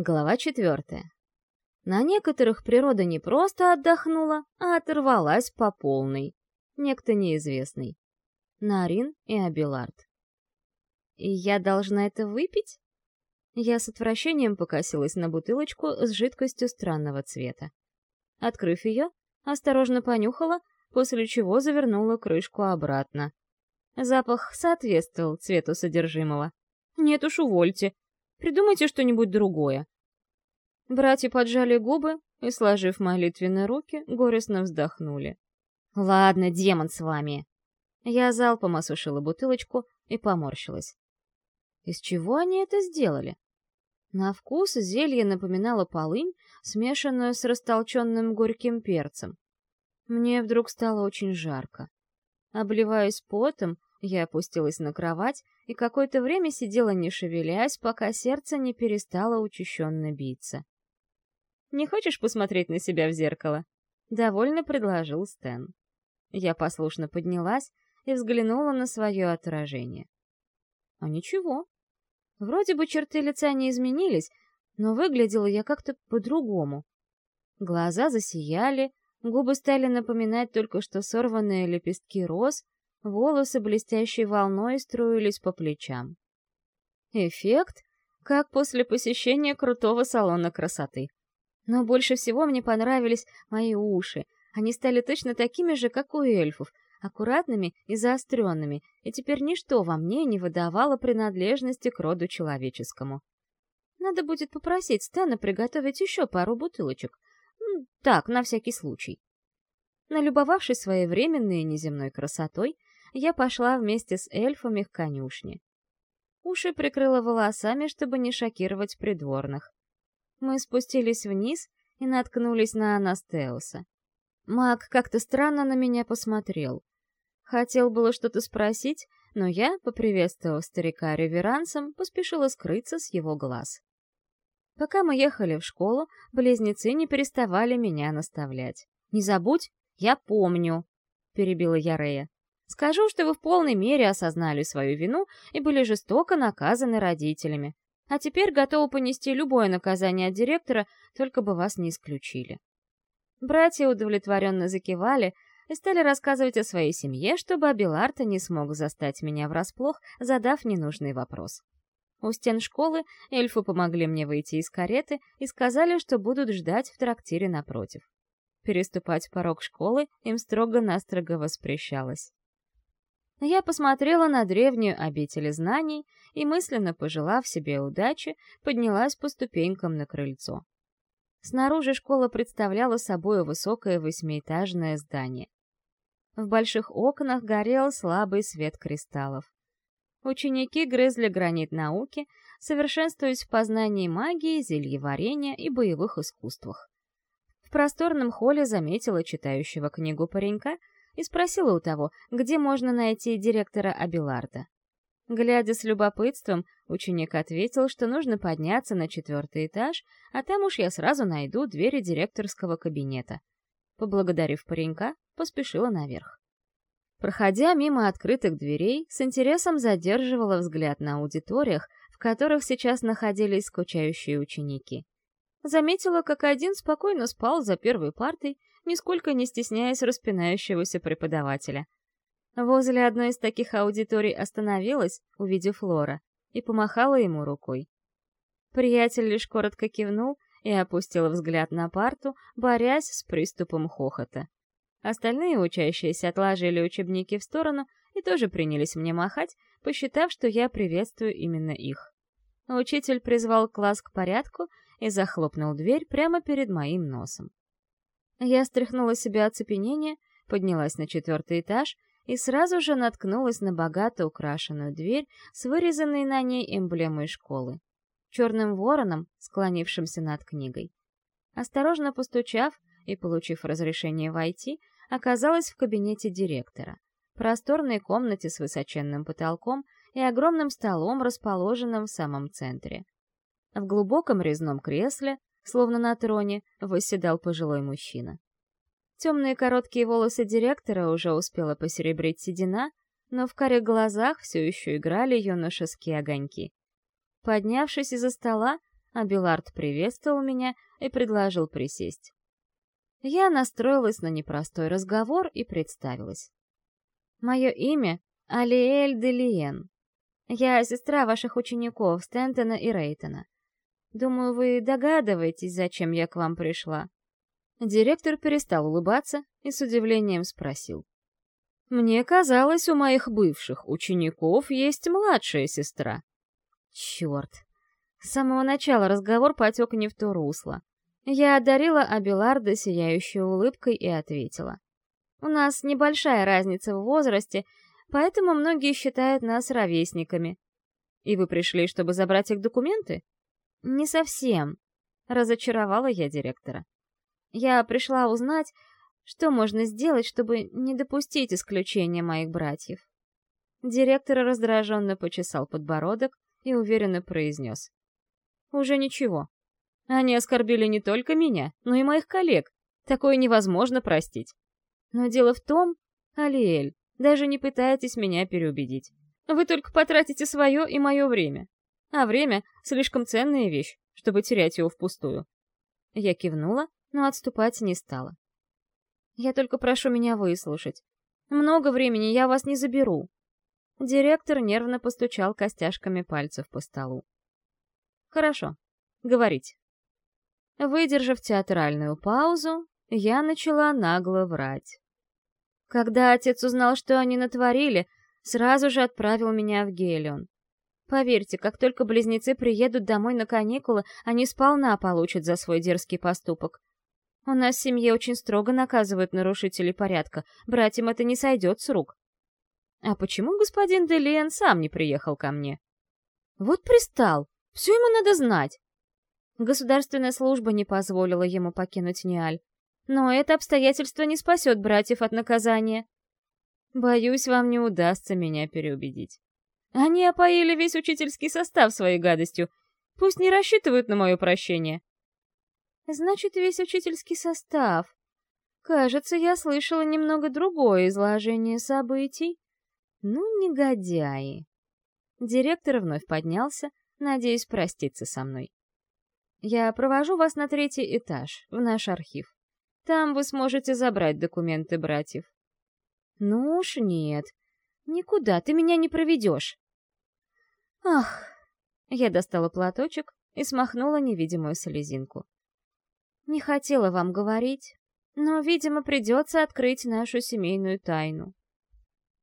Глава четвертая. На некоторых природа не просто отдохнула, а оторвалась по полной. Некто неизвестный. Нарин и Абилард. «И я должна это выпить?» Я с отвращением покосилась на бутылочку с жидкостью странного цвета. Открыв ее, осторожно понюхала, после чего завернула крышку обратно. Запах соответствовал цвету содержимого. «Нет уж, увольте. Придумайте что-нибудь другое. Братья поджали губы и, сложив молитвенные руки, горестно вздохнули. «Ладно, демон с вами!» Я залпом осушила бутылочку и поморщилась. Из чего они это сделали? На вкус зелье напоминало полынь, смешанную с растолченным горьким перцем. Мне вдруг стало очень жарко. Обливаясь потом, я опустилась на кровать и какое-то время сидела не шевелясь, пока сердце не перестало учащенно биться. «Не хочешь посмотреть на себя в зеркало?» — довольно предложил Стэн. Я послушно поднялась и взглянула на свое отражение. А ничего. Вроде бы черты лица не изменились, но выглядела я как-то по-другому. Глаза засияли, губы стали напоминать только что сорванные лепестки роз, волосы блестящей волной струились по плечам. Эффект, как после посещения крутого салона красоты. Но больше всего мне понравились мои уши. Они стали точно такими же, как у эльфов, аккуратными и заостренными, и теперь ничто во мне не выдавало принадлежности к роду человеческому. Надо будет попросить Стэна приготовить еще пару бутылочек. Так, на всякий случай. Налюбовавшись своей временной неземной красотой, я пошла вместе с эльфами к конюшне. Уши прикрыла волосами, чтобы не шокировать придворных. Мы спустились вниз и наткнулись на Анастеуса. Маг как-то странно на меня посмотрел. Хотел было что-то спросить, но я, поприветствовав старика реверансом, поспешила скрыться с его глаз. Пока мы ехали в школу, близнецы не переставали меня наставлять. «Не забудь, я помню», — перебила я Рея. Скажу, что вы в полной мере осознали свою вину и были жестоко наказаны родителями. А теперь готовы понести любое наказание от директора, только бы вас не исключили. Братья удовлетворенно закивали и стали рассказывать о своей семье, чтобы Абиларта не смог застать меня врасплох, задав ненужный вопрос. У стен школы эльфы помогли мне выйти из кареты и сказали, что будут ждать в трактире напротив. Переступать порог школы им строго-настрого воспрещалось. Я посмотрела на древнюю обитель знаний и, мысленно пожелав себе удачи, поднялась по ступенькам на крыльцо. Снаружи школа представляла собой высокое восьмиэтажное здание. В больших окнах горел слабый свет кристаллов. Ученики грызли гранит науки, совершенствуясь в познании магии, зельеварения и боевых искусствах. В просторном холле заметила читающего книгу паренька — и спросила у того, где можно найти директора Абиларда. Глядя с любопытством, ученик ответил, что нужно подняться на четвертый этаж, а там уж я сразу найду двери директорского кабинета. Поблагодарив паренька, поспешила наверх. Проходя мимо открытых дверей, с интересом задерживала взгляд на аудиториях, в которых сейчас находились скучающие ученики. Заметила, как один спокойно спал за первой партой, нисколько не стесняясь распинающегося преподавателя. Возле одной из таких аудиторий остановилась, увидев Лора, и помахала ему рукой. Приятель лишь коротко кивнул и опустил взгляд на парту, борясь с приступом хохота. Остальные учащиеся отложили учебники в сторону и тоже принялись мне махать, посчитав, что я приветствую именно их. Учитель призвал класс к порядку и захлопнул дверь прямо перед моим носом. Я стряхнула себя оцепенение, поднялась на четвертый этаж и сразу же наткнулась на богато украшенную дверь с вырезанной на ней эмблемой школы. Черным вороном, склонившимся над книгой. Осторожно постучав и получив разрешение войти, оказалась в кабинете директора. Просторной комнате с высоченным потолком и огромным столом, расположенным в самом центре. В глубоком резном кресле словно на троне, восседал пожилой мужчина. Темные короткие волосы директора уже успела посеребрить седина, но в карих глазах все еще играли юношеские огоньки. Поднявшись из-за стола, Абилард приветствовал меня и предложил присесть. Я настроилась на непростой разговор и представилась. Мое имя — Алиэль Делиен. Я сестра ваших учеников Стентона и Рейтона. Думаю, вы догадываетесь, зачем я к вам пришла. Директор перестал улыбаться и с удивлением спросил. «Мне казалось, у моих бывших учеников есть младшая сестра». Черт! С самого начала разговор потек не в то русло. Я одарила Абеларда сияющей улыбкой и ответила. «У нас небольшая разница в возрасте, поэтому многие считают нас ровесниками. И вы пришли, чтобы забрать их документы?» «Не совсем», — разочаровала я директора. Я пришла узнать, что можно сделать, чтобы не допустить исключения моих братьев. Директор раздраженно почесал подбородок и уверенно произнес. «Уже ничего. Они оскорбили не только меня, но и моих коллег. Такое невозможно простить. Но дело в том, Алиэль, даже не пытайтесь меня переубедить. Вы только потратите свое и мое время. А время — слишком ценная вещь, чтобы терять его впустую. Я кивнула но отступать не стала. «Я только прошу меня выслушать. Много времени я вас не заберу». Директор нервно постучал костяшками пальцев по столу. «Хорошо, говорите». Выдержав театральную паузу, я начала нагло врать. Когда отец узнал, что они натворили, сразу же отправил меня в Гелион. Поверьте, как только близнецы приедут домой на каникулы, они сполна получат за свой дерзкий поступок. У нас в семье очень строго наказывают нарушителей порядка, братьям это не сойдет с рук. А почему господин Делиен сам не приехал ко мне? Вот пристал, все ему надо знать. Государственная служба не позволила ему покинуть Ниаль. Но это обстоятельство не спасет братьев от наказания. Боюсь, вам не удастся меня переубедить. Они опоили весь учительский состав своей гадостью. Пусть не рассчитывают на мое прощение. Значит, весь учительский состав. Кажется, я слышала немного другое изложение событий. Ну, негодяи. Директор вновь поднялся, надеясь проститься со мной. Я провожу вас на третий этаж, в наш архив. Там вы сможете забрать документы братьев. Ну уж нет, никуда ты меня не проведешь. Ах, я достала платочек и смахнула невидимую слезинку. Не хотела вам говорить, но, видимо, придется открыть нашу семейную тайну.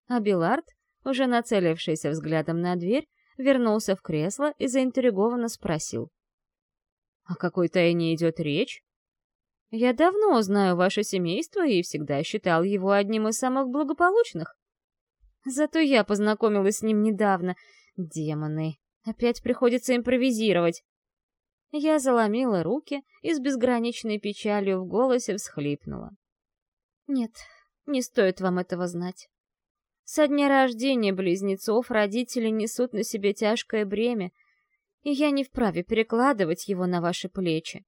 Абилард, уже нацелившийся взглядом на дверь, вернулся в кресло и заинтригованно спросил. «О какой тайне идет речь?» «Я давно знаю ваше семейство и всегда считал его одним из самых благополучных. Зато я познакомилась с ним недавно. Демоны, опять приходится импровизировать. Я заломила руки и с безграничной печалью в голосе всхлипнула. «Нет, не стоит вам этого знать. Со дня рождения близнецов родители несут на себе тяжкое бремя, и я не вправе перекладывать его на ваши плечи».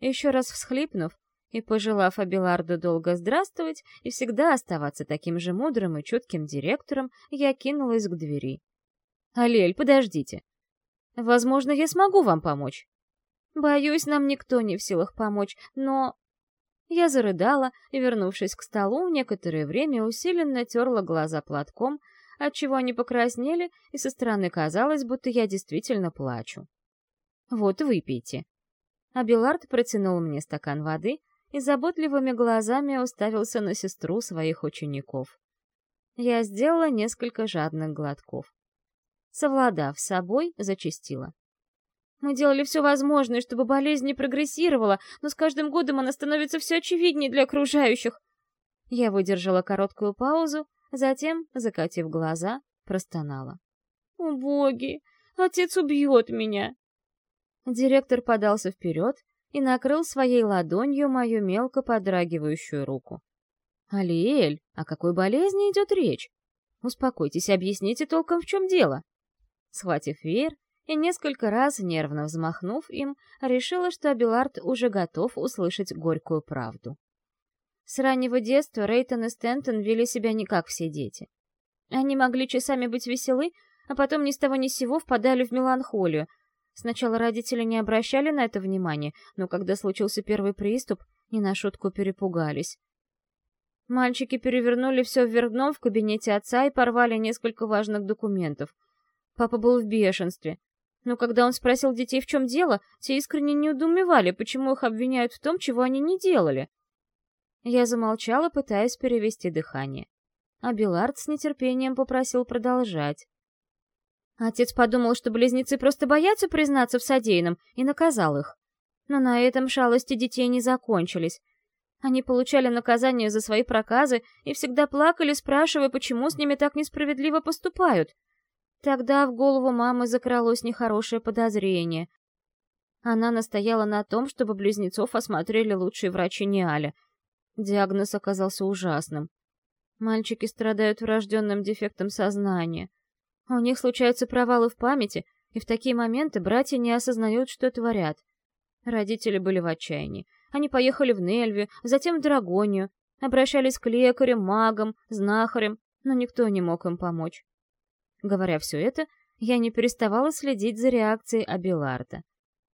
Еще раз всхлипнув и пожелав Абиларду долго здравствовать и всегда оставаться таким же мудрым и чутким директором, я кинулась к двери. «Алель, подождите. Возможно, я смогу вам помочь. Боюсь, нам никто не в силах помочь, но... Я зарыдала и, вернувшись к столу, некоторое время усиленно терла глаза платком, отчего они покраснели, и со стороны казалось, будто я действительно плачу. «Вот, выпейте». Абилард протянул мне стакан воды и заботливыми глазами уставился на сестру своих учеников. Я сделала несколько жадных глотков. Совладав с собой, зачастила. Мы делали все возможное, чтобы болезнь не прогрессировала, но с каждым годом она становится все очевиднее для окружающих. Я выдержала короткую паузу, затем, закатив глаза, простонала. «О, боги! Отец убьет меня!» Директор подался вперед и накрыл своей ладонью мою мелко подрагивающую руку. «Алиэль, о какой болезни идет речь? Успокойтесь, объясните толком, в чем дело». Схватив веер, и несколько раз, нервно взмахнув им, решила, что Абилард уже готов услышать горькую правду. С раннего детства Рейтон и Стентон вели себя не как все дети. Они могли часами быть веселы, а потом ни с того ни с сего впадали в меланхолию. Сначала родители не обращали на это внимания, но когда случился первый приступ, не на шутку перепугались. Мальчики перевернули все вверх дном в кабинете отца и порвали несколько важных документов. Папа был в бешенстве. Но когда он спросил детей, в чем дело, те искренне не удумевали, почему их обвиняют в том, чего они не делали. Я замолчала, пытаясь перевести дыхание. А Белард с нетерпением попросил продолжать. Отец подумал, что близнецы просто боятся признаться в содеянном, и наказал их. Но на этом шалости детей не закончились. Они получали наказание за свои проказы и всегда плакали, спрашивая, почему с ними так несправедливо поступают. Тогда в голову мамы закралось нехорошее подозрение. Она настояла на том, чтобы близнецов осмотрели лучшие врачи Ниаля. Диагноз оказался ужасным. Мальчики страдают врожденным дефектом сознания. У них случаются провалы в памяти, и в такие моменты братья не осознают, что творят. Родители были в отчаянии. Они поехали в Нельви, затем в Драгонию, обращались к лекарям, магам, знахарям, но никто не мог им помочь. Говоря все это, я не переставала следить за реакцией Абиларда.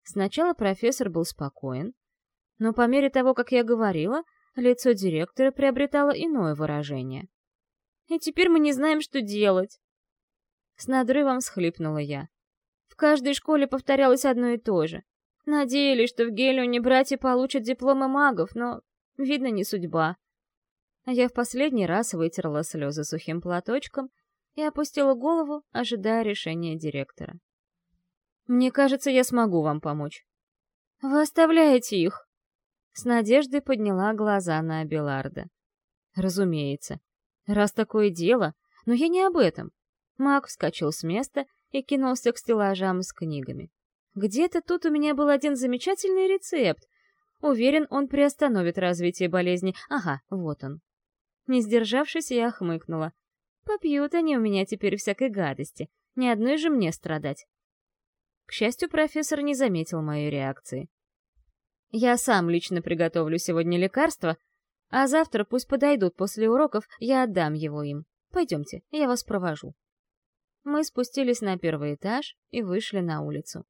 Сначала профессор был спокоен, но по мере того, как я говорила, лицо директора приобретало иное выражение. «И теперь мы не знаем, что делать!» С надрывом схлипнула я. В каждой школе повторялось одно и то же. Надеялись, что в Гелионе братья получат дипломы магов, но, видно, не судьба. А я в последний раз вытерла слезы сухим платочком и опустила голову, ожидая решения директора. «Мне кажется, я смогу вам помочь». «Вы оставляете их?» С надеждой подняла глаза на Абеларда. «Разумеется. Раз такое дело, но я не об этом». Маг вскочил с места и кинулся к стеллажам с книгами. Где-то тут у меня был один замечательный рецепт. Уверен, он приостановит развитие болезни. Ага, вот он. Не сдержавшись, я хмыкнула. Попьют они у меня теперь всякой гадости. Ни одной же мне страдать. К счастью, профессор не заметил моей реакции. Я сам лично приготовлю сегодня лекарство, а завтра пусть подойдут после уроков, я отдам его им. Пойдемте, я вас провожу. Мы спустились на первый этаж и вышли на улицу.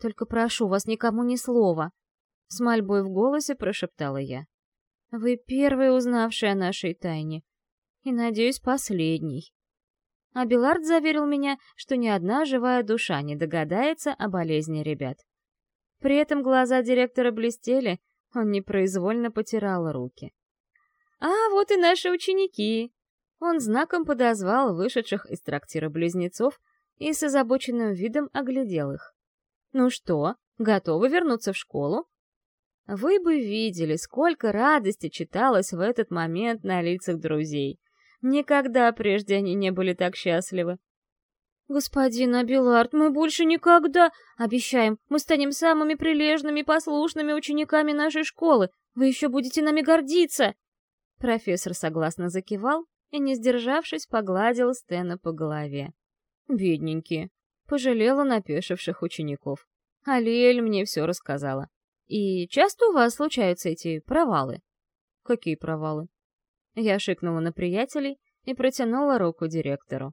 Только прошу вас никому ни слова!» С мольбой в голосе прошептала я. «Вы первый узнавший о нашей тайне. И, надеюсь, последний». А Белард заверил меня, что ни одна живая душа не догадается о болезни ребят. При этом глаза директора блестели, он непроизвольно потирал руки. «А вот и наши ученики!» Он знаком подозвал вышедших из трактира близнецов и с озабоченным видом оглядел их. Ну что, готовы вернуться в школу? Вы бы видели, сколько радости читалось в этот момент на лицах друзей. Никогда прежде они не были так счастливы. «Господин Абилард, мы больше никогда... Обещаем, мы станем самыми прилежными и послушными учениками нашей школы. Вы еще будете нами гордиться!» Профессор согласно закивал и, не сдержавшись, погладил Стэна по голове. «Бедненькие, пожалела напешивших учеников. Алиэль мне все рассказала. И часто у вас случаются эти провалы? Какие провалы? Я шикнула на приятелей и протянула руку директору.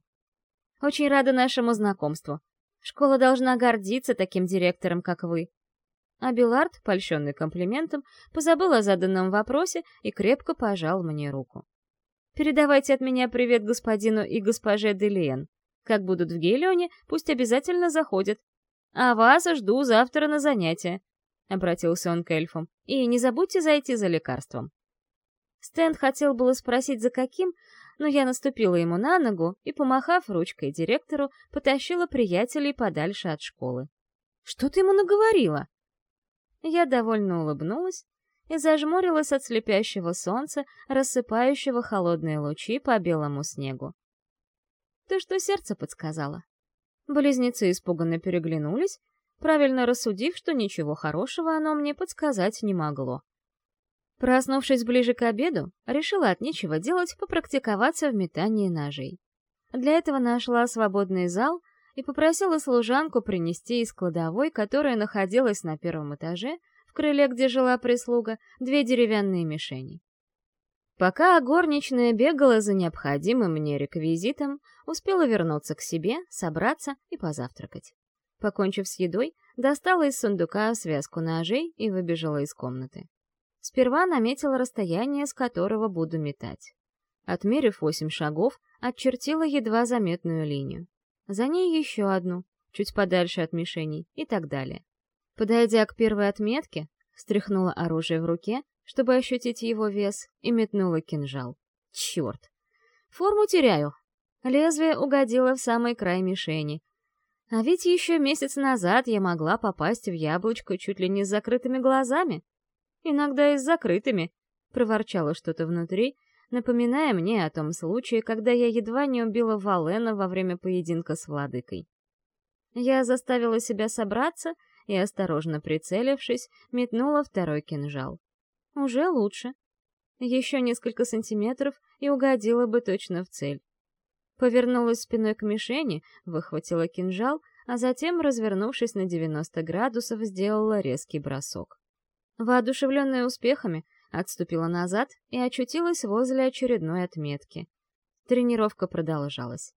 Очень рада нашему знакомству. Школа должна гордиться таким директором, как вы. А Белард, польщенный комплиментом, позабыл о заданном вопросе и крепко пожал мне руку. «Передавайте от меня привет господину и госпоже Делиен. Как будут в Гелионе, пусть обязательно заходят. А вас жду завтра на занятия», — обратился он к эльфам. «И не забудьте зайти за лекарством». Стэн хотел было спросить, за каким, но я наступила ему на ногу и, помахав ручкой директору, потащила приятелей подальше от школы. «Что ты ему наговорила?» Я довольно улыбнулась и зажмурилась от слепящего солнца, рассыпающего холодные лучи по белому снегу. То, что сердце подсказало. Близнецы испуганно переглянулись, правильно рассудив, что ничего хорошего оно мне подсказать не могло. Проснувшись ближе к обеду, решила от нечего делать попрактиковаться в метании ножей. Для этого нашла свободный зал и попросила служанку принести из кладовой, которая находилась на первом этаже, в крыле, где жила прислуга, две деревянные мишени. Пока горничная бегала за необходимым мне реквизитом, успела вернуться к себе, собраться и позавтракать. Покончив с едой, достала из сундука связку ножей и выбежала из комнаты. Сперва наметила расстояние, с которого буду метать. Отмерив восемь шагов, отчертила едва заметную линию. За ней еще одну, чуть подальше от мишеней и так далее. Подойдя к первой отметке, стряхнула оружие в руке, чтобы ощутить его вес, и метнула кинжал. Черт! Форму теряю. Лезвие угодило в самый край мишени. А ведь еще месяц назад я могла попасть в яблочко чуть ли не с закрытыми глазами. Иногда и с закрытыми, проворчало что-то внутри, напоминая мне о том случае, когда я едва не убила Валена во время поединка с владыкой. Я заставила себя собраться и, осторожно прицелившись, метнула второй кинжал. Уже лучше. Еще несколько сантиметров и угодила бы точно в цель. Повернулась спиной к мишени, выхватила кинжал, а затем, развернувшись на 90 градусов, сделала резкий бросок. Воодушевленная успехами, отступила назад и очутилась возле очередной отметки. Тренировка продолжалась.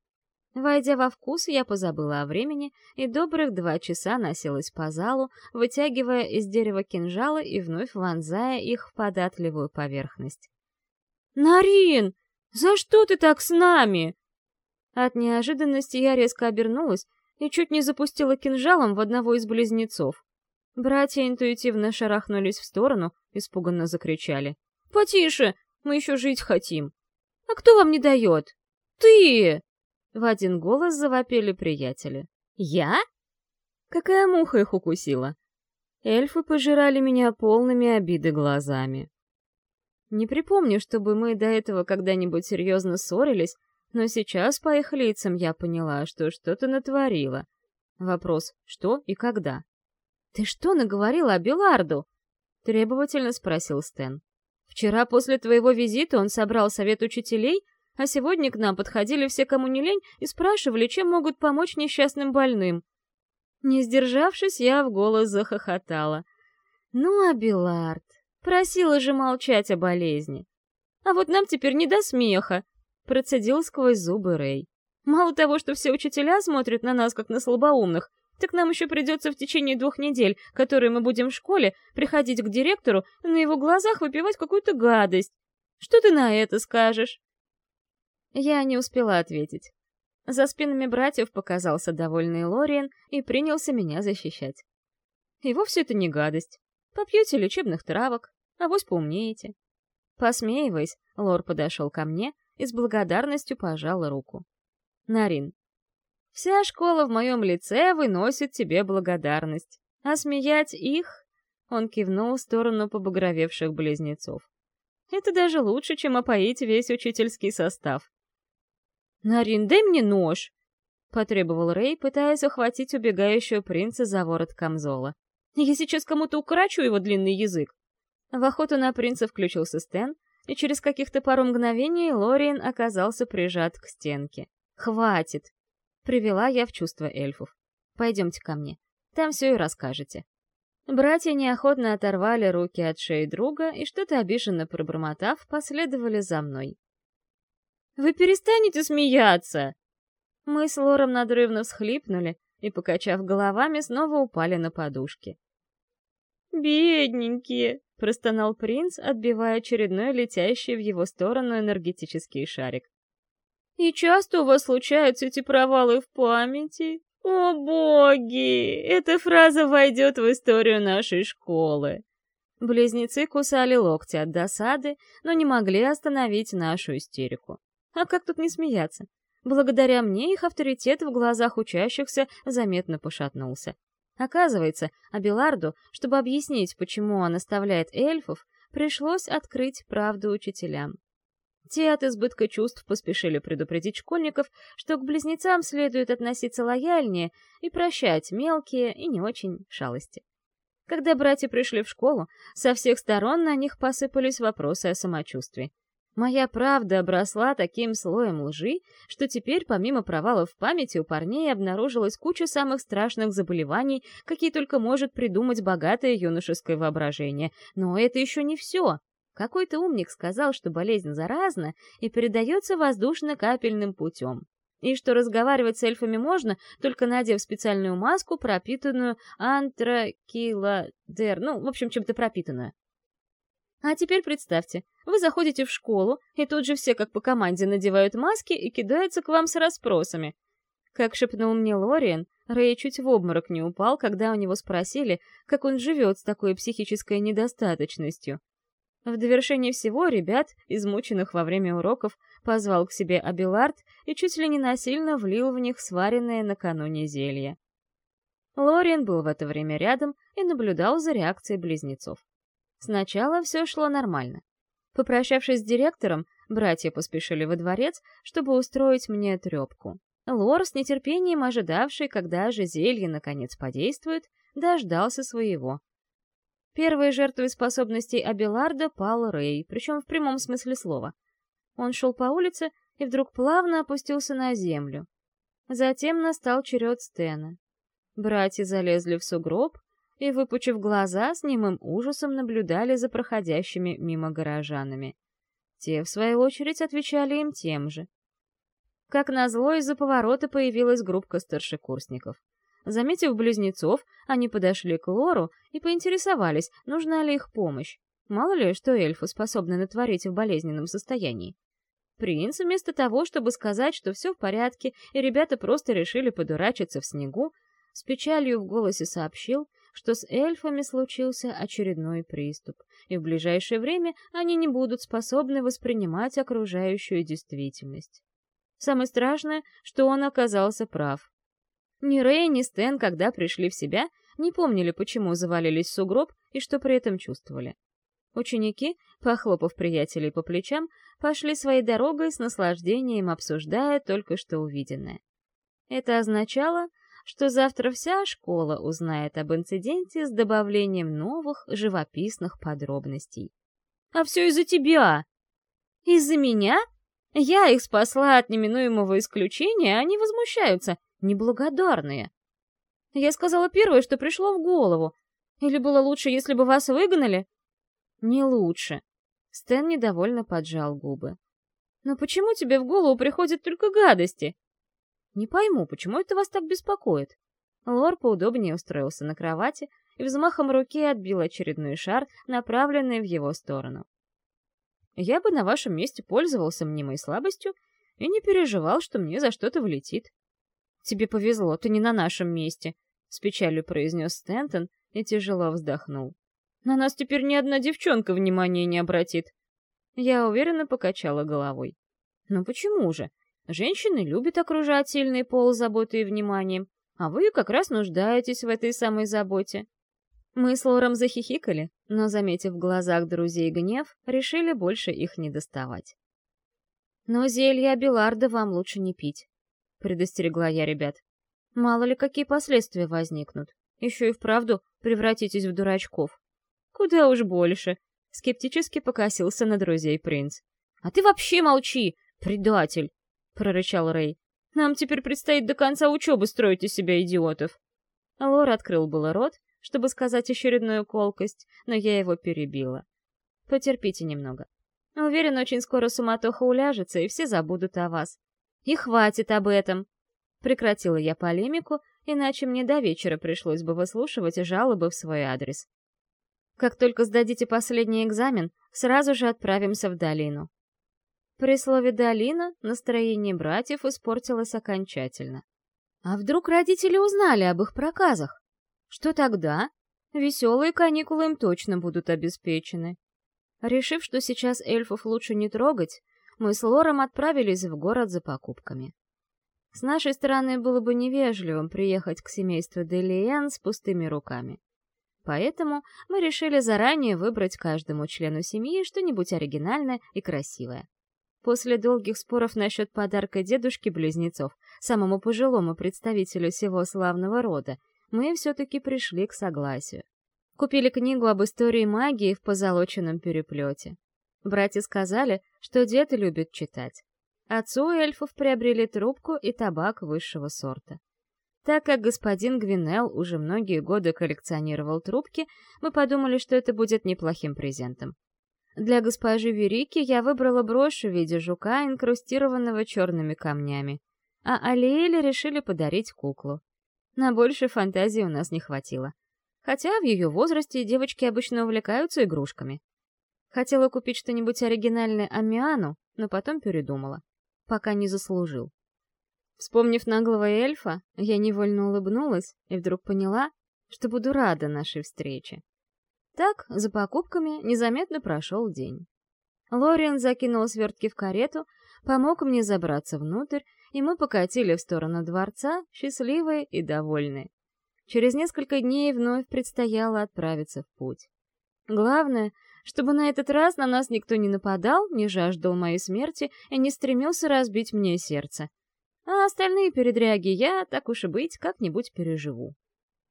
Войдя во вкус, я позабыла о времени и добрых два часа носилась по залу, вытягивая из дерева кинжалы и вновь вонзая их в податливую поверхность. «Нарин! За что ты так с нами?» От неожиданности я резко обернулась и чуть не запустила кинжалом в одного из близнецов. Братья интуитивно шарахнулись в сторону, испуганно закричали. «Потише! Мы еще жить хотим!» «А кто вам не дает?» «Ты!» В один голос завопили приятели. «Я?» Какая муха их укусила? Эльфы пожирали меня полными обиды глазами. Не припомню, чтобы мы до этого когда-нибудь серьезно ссорились, но сейчас по их лицам я поняла, что что-то натворила. Вопрос, что и когда. «Ты что наговорила о Беларду?» — требовательно спросил Стэн. «Вчера после твоего визита он собрал совет учителей а сегодня к нам подходили все, кому не лень, и спрашивали, чем могут помочь несчастным больным. Не сдержавшись, я в голос захохотала. Ну, а Белард, просила же молчать о болезни. А вот нам теперь не до смеха, процедил сквозь зубы Рэй. Мало того, что все учителя смотрят на нас, как на слабоумных, так нам еще придется в течение двух недель, которые мы будем в школе, приходить к директору и на его глазах выпивать какую-то гадость. Что ты на это скажешь? Я не успела ответить. За спинами братьев показался довольный Лориен и принялся меня защищать. И вовсе это не гадость. Попьете лечебных травок, а вось поумнеете. Посмеиваясь, Лор подошел ко мне и с благодарностью пожал руку. Нарин, вся школа в моем лице выносит тебе благодарность. А смеять их... Он кивнул в сторону побагровевших близнецов. Это даже лучше, чем опоить весь учительский состав. «Нарин, дай мне нож!» — потребовал Рэй, пытаясь ухватить убегающего принца за ворот камзола. «Я сейчас кому-то укорочу его длинный язык!» В охоту на принца включился Стэн, и через каких-то пару мгновений Лориен оказался прижат к стенке. «Хватит!» — привела я в чувство эльфов. «Пойдемте ко мне, там все и расскажете». Братья неохотно оторвали руки от шеи друга и, что-то обиженно пробормотав, последовали за мной. Вы перестанете смеяться!» Мы с Лором надрывно всхлипнули и, покачав головами, снова упали на подушки. «Бедненькие!» — простонал принц, отбивая очередной летящий в его сторону энергетический шарик. «И часто у вас случаются эти провалы в памяти? О, боги! Эта фраза войдет в историю нашей школы!» Близнецы кусали локти от досады, но не могли остановить нашу истерику. А как тут не смеяться? Благодаря мне их авторитет в глазах учащихся заметно пошатнулся. Оказывается, Абиларду, чтобы объяснить, почему он оставляет эльфов, пришлось открыть правду учителям. Те от избытка чувств поспешили предупредить школьников, что к близнецам следует относиться лояльнее и прощать мелкие и не очень шалости. Когда братья пришли в школу, со всех сторон на них посыпались вопросы о самочувствии. Моя правда обросла таким слоем лжи, что теперь, помимо провалов в памяти, у парней обнаружилась куча самых страшных заболеваний, какие только может придумать богатое юношеское воображение. Но это еще не все. Какой-то умник сказал, что болезнь заразна и передается воздушно-капельным путем. и что разговаривать с эльфами можно, только надев специальную маску, пропитанную антракиладер, ну, в общем, чем-то пропитанную. А теперь представьте, вы заходите в школу, и тут же все как по команде надевают маски и кидаются к вам с расспросами. Как шепнул мне Лориен, Рэй чуть в обморок не упал, когда у него спросили, как он живет с такой психической недостаточностью. В довершение всего ребят, измученных во время уроков, позвал к себе Абилард и чуть ли не насильно влил в них сваренное накануне зелье. Лориен был в это время рядом и наблюдал за реакцией близнецов. Сначала все шло нормально. Попрощавшись с директором, братья поспешили во дворец, чтобы устроить мне трепку. Лор, с нетерпением ожидавший, когда же зелье наконец подействует, дождался своего. Первой жертвой способностей Абеларда пал Рэй, причем в прямом смысле слова. Он шел по улице и вдруг плавно опустился на землю. Затем настал черед Стена. Братья залезли в сугроб и, выпучив глаза, с немым ужасом наблюдали за проходящими мимо горожанами. Те, в свою очередь, отвечали им тем же. Как назло, из-за поворота появилась группа старшекурсников. Заметив близнецов, они подошли к Лору и поинтересовались, нужна ли их помощь. Мало ли, что эльфы способны натворить в болезненном состоянии. Принц, вместо того, чтобы сказать, что все в порядке, и ребята просто решили подурачиться в снегу, с печалью в голосе сообщил, что с эльфами случился очередной приступ, и в ближайшее время они не будут способны воспринимать окружающую действительность. Самое страшное, что он оказался прав. Ни Рэй, ни Стэн, когда пришли в себя, не помнили, почему завалились в сугроб и что при этом чувствовали. Ученики, похлопав приятелей по плечам, пошли своей дорогой с наслаждением обсуждая только что увиденное. Это означало, что завтра вся школа узнает об инциденте с добавлением новых живописных подробностей. «А все из-за тебя!» «Из-за меня?» Я их спасла от неминуемого исключения, а они возмущаются, неблагодарные. Я сказала первое, что пришло в голову. Или было лучше, если бы вас выгнали? Не лучше. Стэн недовольно поджал губы. Но почему тебе в голову приходят только гадости? Не пойму, почему это вас так беспокоит? Лор поудобнее устроился на кровати и взмахом руки отбил очередной шар, направленный в его сторону. Я бы на вашем месте пользовался мнимой слабостью и не переживал, что мне за что-то влетит. Тебе повезло, ты не на нашем месте, — с печалью произнес Стэнтон и тяжело вздохнул. На нас теперь ни одна девчонка внимания не обратит. Я уверенно покачала головой. Ну почему же? Женщины любят окружать сильный пол заботой и вниманием, а вы как раз нуждаетесь в этой самой заботе. Мы с Лором захихикали, но, заметив в глазах друзей гнев, решили больше их не доставать. «Но зелье Абиларда вам лучше не пить», — предостерегла я ребят. «Мало ли какие последствия возникнут. Еще и вправду превратитесь в дурачков». «Куда уж больше», — скептически покосился на друзей принц. «А ты вообще молчи, предатель!» — прорычал Рэй. «Нам теперь предстоит до конца учебы строить из себя идиотов». Лор открыл было рот, чтобы сказать очередную колкость, но я его перебила. Потерпите немного. Уверен, очень скоро суматоха уляжется, и все забудут о вас. И хватит об этом. Прекратила я полемику, иначе мне до вечера пришлось бы выслушивать жалобы в свой адрес. Как только сдадите последний экзамен, сразу же отправимся в долину. При слове «долина» настроение братьев испортилось окончательно. А вдруг родители узнали об их проказах? Что тогда? Веселые каникулы им точно будут обеспечены. Решив, что сейчас эльфов лучше не трогать, мы с Лором отправились в город за покупками. С нашей стороны было бы невежливым приехать к семейству Делиен с пустыми руками. Поэтому мы решили заранее выбрать каждому члену семьи что-нибудь оригинальное и красивое. После долгих споров насчет подарка дедушки-близнецов, самому пожилому представителю всего славного рода, мы все-таки пришли к согласию. Купили книгу об истории магии в позолоченном переплете. Братья сказали, что дед любит читать. Отцу эльфов приобрели трубку и табак высшего сорта. Так как господин Гвинел уже многие годы коллекционировал трубки, мы подумали, что это будет неплохим презентом. Для госпожи Верики я выбрала брошь в виде жука, инкрустированного черными камнями. а Алиэле решили подарить куклу. На больше фантазии у нас не хватило. Хотя в ее возрасте девочки обычно увлекаются игрушками. Хотела купить что-нибудь оригинальное Амиану, но потом передумала. Пока не заслужил. Вспомнив наглого эльфа, я невольно улыбнулась и вдруг поняла, что буду рада нашей встрече. Так, за покупками незаметно прошел день. Лориан закинул свертки в карету, помог мне забраться внутрь, и мы покатили в сторону дворца, счастливые и довольные. Через несколько дней вновь предстояло отправиться в путь. Главное, чтобы на этот раз на нас никто не нападал, не жаждал моей смерти и не стремился разбить мне сердце. А остальные передряги я, так уж и быть, как-нибудь переживу.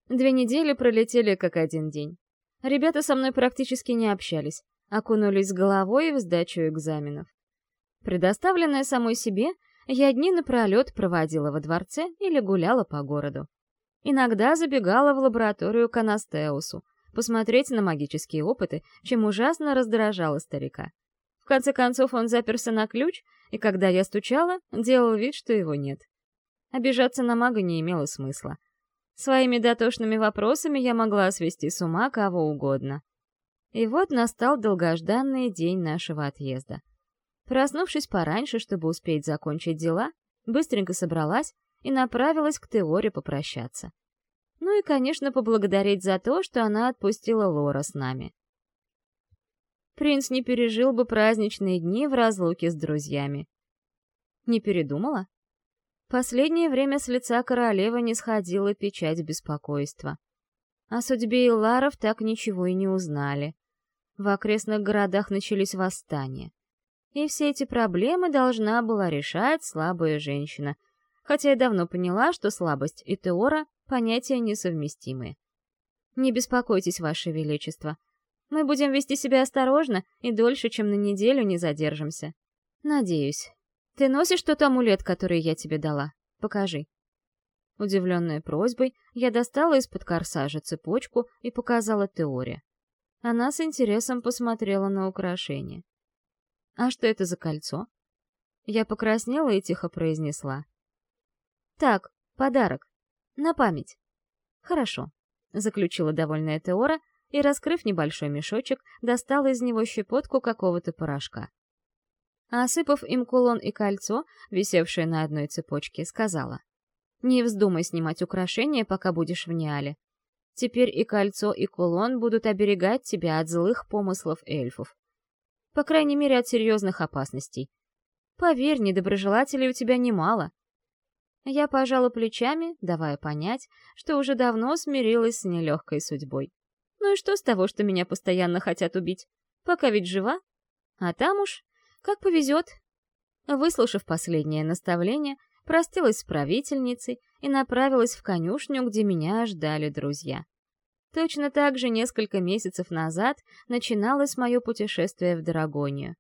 Две недели пролетели как один день. Ребята со мной практически не общались, окунулись головой в сдачу экзаменов. Предоставленная самой себе, я дни напролет проводила во дворце или гуляла по городу. Иногда забегала в лабораторию к Анастеусу, посмотреть на магические опыты, чем ужасно раздражала старика. В конце концов он заперся на ключ, и когда я стучала, делал вид, что его нет. Обижаться на мага не имело смысла. Своими дотошными вопросами я могла свести с ума кого угодно. И вот настал долгожданный день нашего отъезда. Проснувшись пораньше, чтобы успеть закончить дела, быстренько собралась и направилась к Теоре попрощаться. Ну и, конечно, поблагодарить за то, что она отпустила Лора с нами. Принц не пережил бы праздничные дни в разлуке с друзьями. Не передумала? Последнее время с лица королевы не сходила печать беспокойства. О судьбе Иларов так ничего и не узнали. В окрестных городах начались восстания. И все эти проблемы должна была решать слабая женщина, хотя я давно поняла, что слабость и Теора — понятия несовместимые. Не беспокойтесь, Ваше Величество. Мы будем вести себя осторожно и дольше, чем на неделю не задержимся. Надеюсь. Ты носишь тот амулет, который я тебе дала? Покажи. Удивленная просьбой, я достала из-под корсажа цепочку и показала Теоре. Она с интересом посмотрела на украшение. «А что это за кольцо?» Я покраснела и тихо произнесла. «Так, подарок. На память. Хорошо, заключила довольная Теора и, раскрыв небольшой мешочек, достала из него щепотку какого-то порошка. Осыпав им кулон и кольцо, висевшее на одной цепочке, сказала. «Не вздумай снимать украшения, пока будешь в Ниале. Теперь и кольцо, и кулон будут оберегать тебя от злых помыслов эльфов. По крайней мере, от серьезных опасностей. Поверь, недоброжелателей у тебя немало, я пожала плечами, давая понять, что уже давно смирилась с нелегкой судьбой. Ну и что с того, что меня постоянно хотят убить? Пока ведь жива. А там уж, как повезет. Выслушав последнее наставление, простилась с правительницей и направилась в конюшню, где меня ждали друзья. Точно так же несколько месяцев назад начиналось мое путешествие в Драгонию.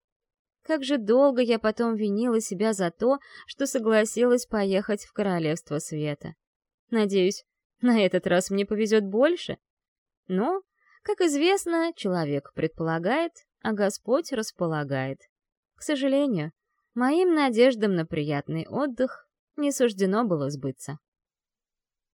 Как же долго я потом винила себя за то, что согласилась поехать в Королевство Света. Надеюсь, на этот раз мне повезет больше. Но, как известно, человек предполагает, а Господь располагает. К сожалению, моим надеждам на приятный отдых не суждено было сбыться.